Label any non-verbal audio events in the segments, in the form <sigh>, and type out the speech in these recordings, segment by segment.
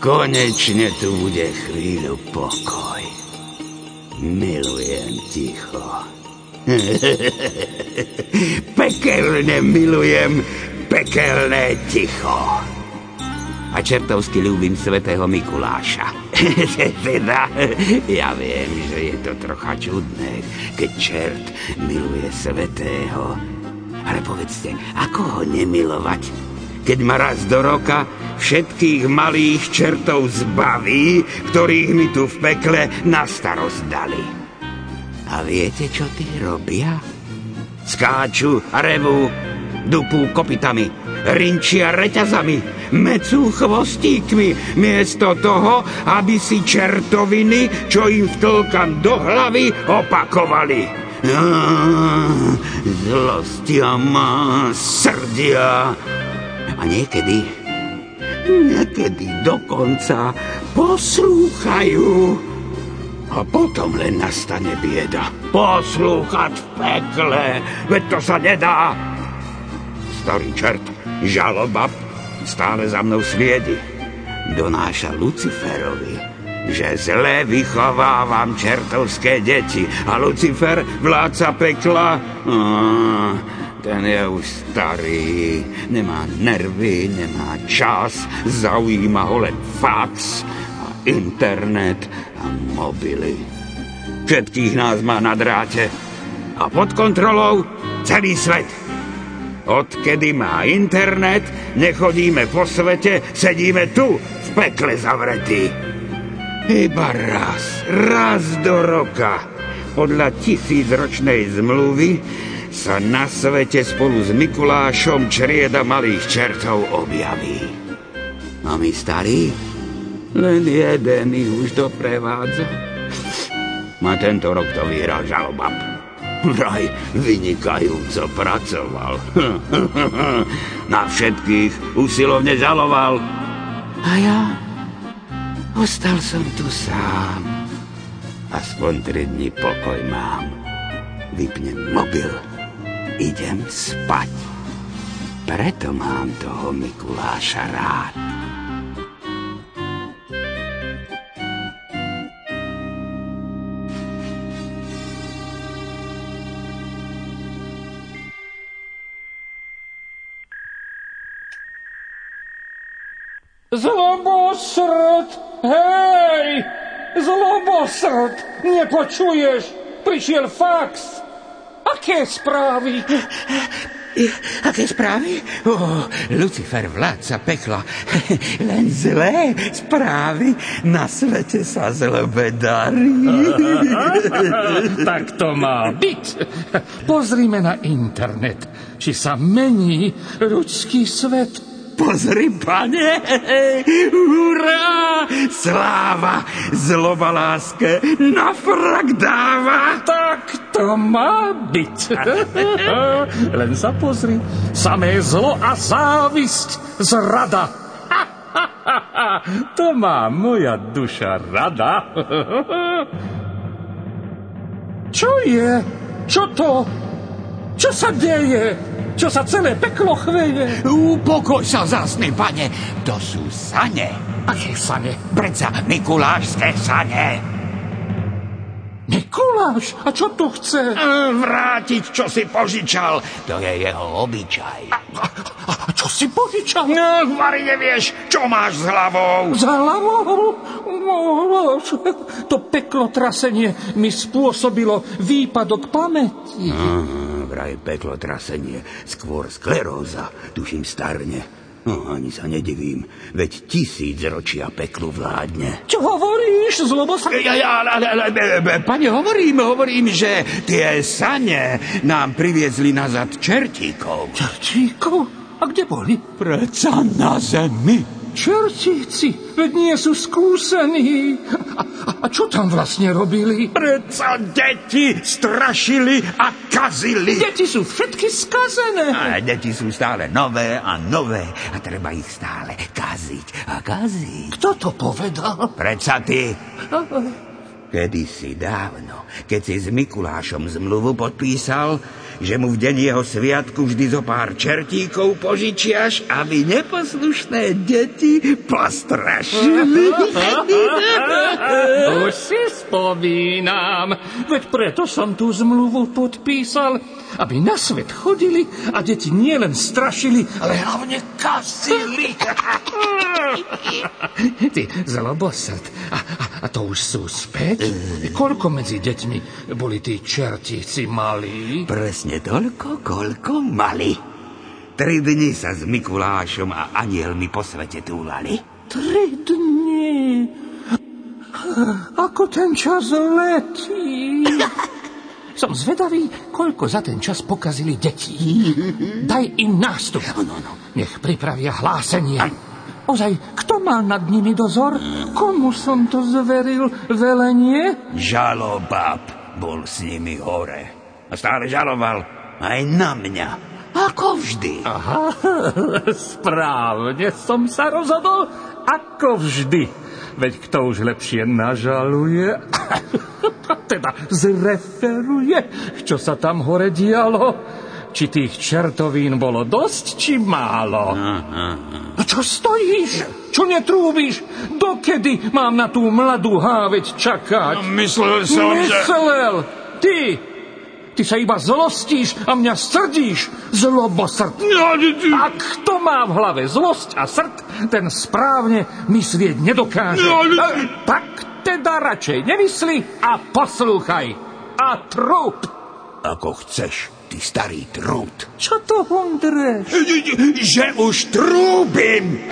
Konečne tu bude chvíľu pokoj. Milujem ticho. <laughs> Pekelne milujem pekelné ticho. A čertovsky ľúbim svetého Mikuláša. <laughs> teda, ja viem, že je to trocha čudné, keď čert miluje svetého. Ale povedzte, ako ho nemilovať? keď ma raz do roka všetkých malých čertov zbaví, ktorých mi tu v pekle na starost dali. A viete, čo tí robia? Skáču revú, dupú kopitami, rinčia reťazami, mecú chvostíkmi, miesto toho, aby si čertoviny, čo im vtlkam do hlavy, opakovali. Zlostia ma srdia, a niekedy, niekedy dokonca poslúchajú. A potom len nastane bieda. Poslúchať v pekle, veď to sa nedá. Starý čert, žaloba, stále za mnou sviedi. Donáša Luciferovi, že zle vychovávam čertovské deti a Lucifer, vládca pekla, ten je už starý, nemá nervy, nemá čas, zaujíma ho len fax a internet a mobily. Všetkých nás má na dráte a pod kontrolou celý svet. Odkedy má internet, nechodíme po svete, sedíme tu, v pekle zavretí. Iba raz, raz do roka, podľa tisícročnej zmluvy, sa na svete spolu s Mikulášom črieda malých čertov objaví. A my starí? Len jeden ich už doprevádza. A tento rok to vyhral žalobab. Vraj vynikajúco pracoval. <laughs> Na všetkých usilovne žaloval. A ja ostal som tu sám. Aspoň tri dni pokoj mám. Vypnem mobil idem spať. Preto mám toho Mikuláša rád. Zlobosrd, hej! Zlobosrd, nepočuješ? Prišiel fax. Aké správy? Aké správy? Oh, Lucifer, vládca pekla. <laughs> Len zlé správy. Na svete sa zlobe darí. <laughs> tak to má byť. Pozrime na internet, či sa mení ľudský svet Pozri, pane, hurá, sláva, zloba láske na frak dáva. Tak to má byť. <laughs> Len sa pozri, samé zlo a závisť zrada. <laughs> To má moja duša rada. <laughs> Čo je? Čo to? Čo sa deje? Čo sa celé peklo chveje. Upokoj sa, zásny pane, to sú sane. Aké sane? Predsa Mikulášské sane. Mikuláš? A čo to chce? Vrátiť, čo si požičal. To je jeho obyčaj. A, a, a čo si požičal? No, Vary, nevieš, čo máš s hlavou. S hlavou? No, to peklo trasenie mi spôsobilo výpadok pamäti. Aha vraj peklo trasenie, skôr skleróza, tuším starne. No, ani sa nedivím, veď tisíc ročia peklu vládne. Čo hovoríš, zlobosa? Ja, ja, ale, ale, ale, pane, hovorím, hovorím, že tie sane nám priviezli nazad čertíkov. Čertíkov? A kde boli? Preca na zemi. Čertíci, veď nie sú skúsení. A, a, a čo tam vlastne robili? Preca deti strašili a kazili. Deti sú všetky skazené. A deti sú stále nové a nové a treba ich stále kaziť a kaziť. Kto to povedal? Preca ty. Kedy si dávno, keď si s Mikulášom zmluvu podpísal, že mu v deň jeho sviatku vždy zo pár čertíkov požičiaš, aby neposlušné deti postrašili. <laughs> Už si spomínam, veď preto som tú zmluvu podpísal, aby na svet chodili a deti nielen strašili, ale hlavne kasili. <laughs> Ty zlobosad, a, a, a to už sú späť? Koľko medzi deťmi boli tí čertíci malí? Presne toľko, koľko mali. Tri dni sa s Mikulášom a anielmi po svete túlali. Tri dni. Ako ten čas letí. <laughs> Som zvedavý, koľko za ten čas pokazili deti. Daj im nástup. No, no. Nech pripravia hlásenie. Ozaj, kto má nad nimi dozor? Komu som to zveril velenie? Žalobab bol s nimi hore. A stále žaloval aj na mňa. Ako vždy. Aha, správne som sa rozhodol, ako vždy. Veď kto už lepšie nažaluje, <laughs> teda zreferuje, čo sa tam hore dialo. Či tých čertovín bolo dosť, či málo? A čo stojíš? Čo netrúbiš? Dokedy mám na tú mladú háveť čakať? No, myslel som, že... Myslel! Ty! Ty sa iba zlostíš a mňa srdíš, zlobosrd. No, A kto má v hlave zlosť a srd, ten správne myslieť nedokáže. A, tak teda radšej nemysli a poslúchaj. A trúb. Ako chceš, ty starý trút. Čo to hundreš? Že už trúbim!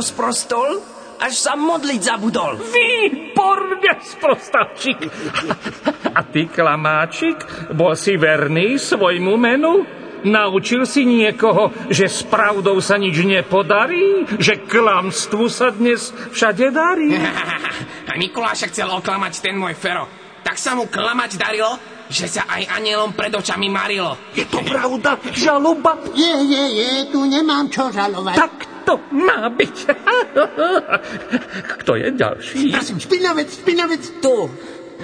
Osprostol, až sa modliť zabudol. Výborne, sprostavčík. <laughs> A ty, klamáčik, bol si verný svojmu menu? Naučil si niekoho, že s pravdou sa nič nepodarí? Že klamstvu sa dnes všade darí? <laughs> A Mikuláša chcel oklamať ten môj fero. Tak sa mu klamať darilo, že sa aj anielom pred očami marilo. Je to pravda, žaloba? Je, je, je, tu nemám čo žalovať. Tak to má byť. Kto je ďalší? Prosím, špinavec, špinavec. Tu.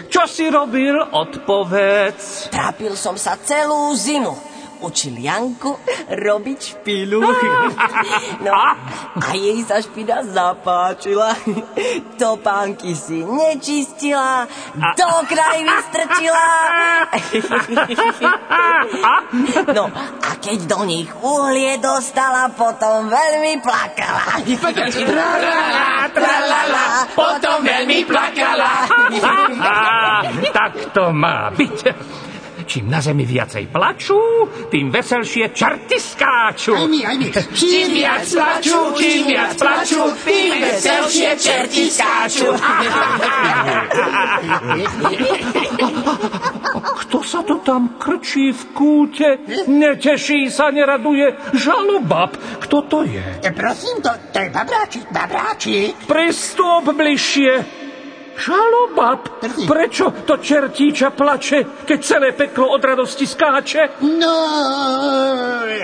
Čo si robil? Odpovedz. Trápil som sa celú zimu. Učil Janku robiť špilu. <laughs> No, a jej sa špina zapáčila. Topánky si nečistila, do kraj vystrčila. <laughs> No, a keď do nich uhlie dostala, potom veľmi plakala. Tralala, tralala, potom veľmi plakala. tak to má byť. Čím na zemi viacej plačú, tým veselšie čarty skáču. Aj my, aj my. Čím viac plačú, čím viac plačú, tým veselšie čerti skáču. <laughs> Kto sa to tam krčí v kúte? Neteší sa, neraduje. Žalobab. Kto to je? E, prosím, to, to je babráčik, babráčik. Pristúp bližšie. Žalobab. Prvý. Prečo to čertíča plače, keď celé peklo od radosti skáče? No,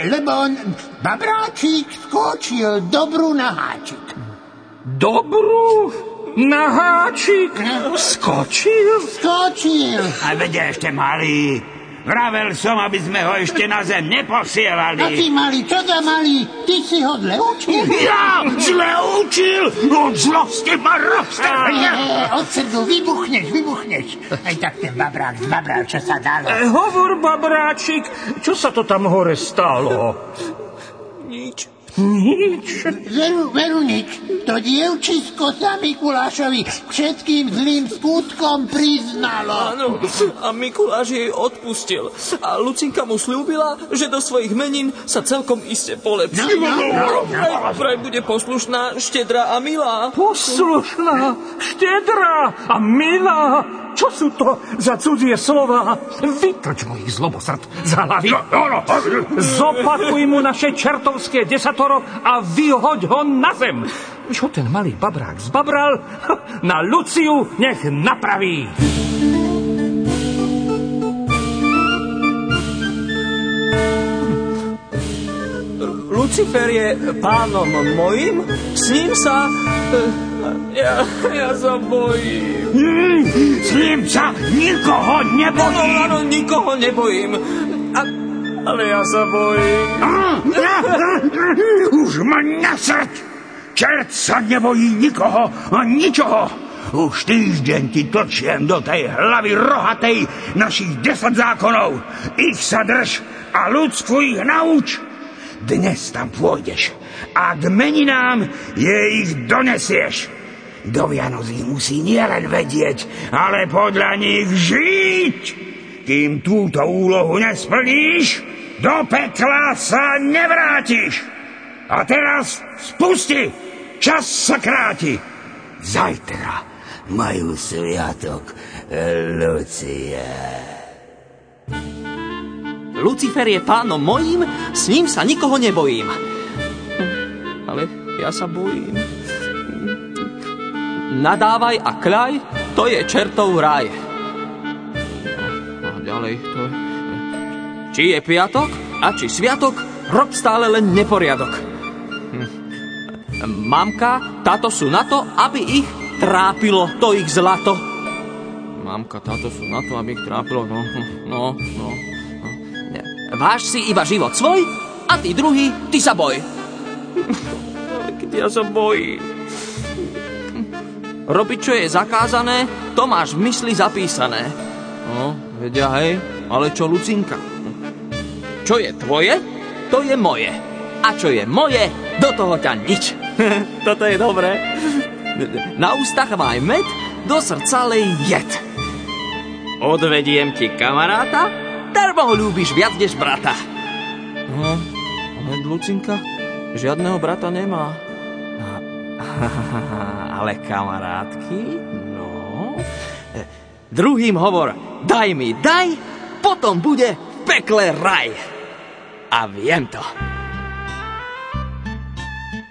lebo on, babráčik skočil dobrú na háčik. Dobrú? Na háčik? Skočil? Skočil. A veď ešte malý. Vravel som, aby sme ho ešte na zem A ty neposielali. malý, čo za malý? Ty si ho zle učil. Ja zle učil! Od zlosti ma roztrhne. E, od srdu vybuchneš, vybuchneš. Aj tak ten babrák zbabral, čo sa dalo. E, hovor, babráčik, čo sa to tam hore stalo? Nič. Nič. Veru, veru nič. To dievčisko sa Mikulášovi všetkým zlým skutkom priznalo. Áno, a Mikuláš jej odpustil. A Lucinka mu slúbila, že do svojich menín sa celkom iste polepší. No, no, no, Vraj, vraj bude poslušná, štedrá a milá. Poslušná, štedrá a milá. čo sú to za cudzie slova? Vytrč mu ich zlobosrd za hlavy. Zopakuj mu naše čertovské desatoro a vyhoď ho na zem. Čo ten malý babrák zbabral, <laughs> na Luciu nech napraví. Lucifer je pánom mojim, s ním sa... Ja, ja sa bojím. Hmm, s ním sa nikoho Áno, nebojím. áno, nikoho nebojím. Ale ja sa bojím. <laughs> Už ma nasrť! Čert sa nebojí nikoho a ničoho. Už týždeň ti točiem do tej hlavy rohatej našich desať zákonov. Ich sa drž a ľudsku ich nauč. Dnes tam pôjdeš a k meninám jej ich donesieš. Do Vianoc ich musí nielen vedieť, ale podľa nich žiť. Kým túto úlohu nesplníš, do pekla sa nevrátiš. A teraz spusti! Čas sa kráti! Zajtra majú sviatok Lucie. Lucifer je pánom mojím, s ním sa nikoho nebojím. Ale ja sa bojím. Nadávaj a kľaj, to je čertov raj. A ďalej to je... Či je piatok a či sviatok, rob stále len neporiadok. Hm. Mamka, táto sú na to, aby ich trápilo to ich zlato. Mamka, táto sú na to, aby ich trápilo, no, no, no. no. Váž si iba život svoj a ty druhý, ty sa boj. Keď ja sa bojím. Robiť, čo je zakázané, to máš v mysli zapísané. No, vedia, hej, ale čo Lucinka? Čo je tvoje, to je moje. A čo je moje, do toho ťa nič. <laughs> Toto je dobré. Na ústach maj med, do srdca lej jed. Odvediem ti kamaráta, darmo ho ľúbiš viac než brata. No, ale Lucinka žiadneho brata nemá. <laughs> Ale kamarátky, no... Druhým hovor, daj mi, daj, potom bude v pekle raj. A viem to.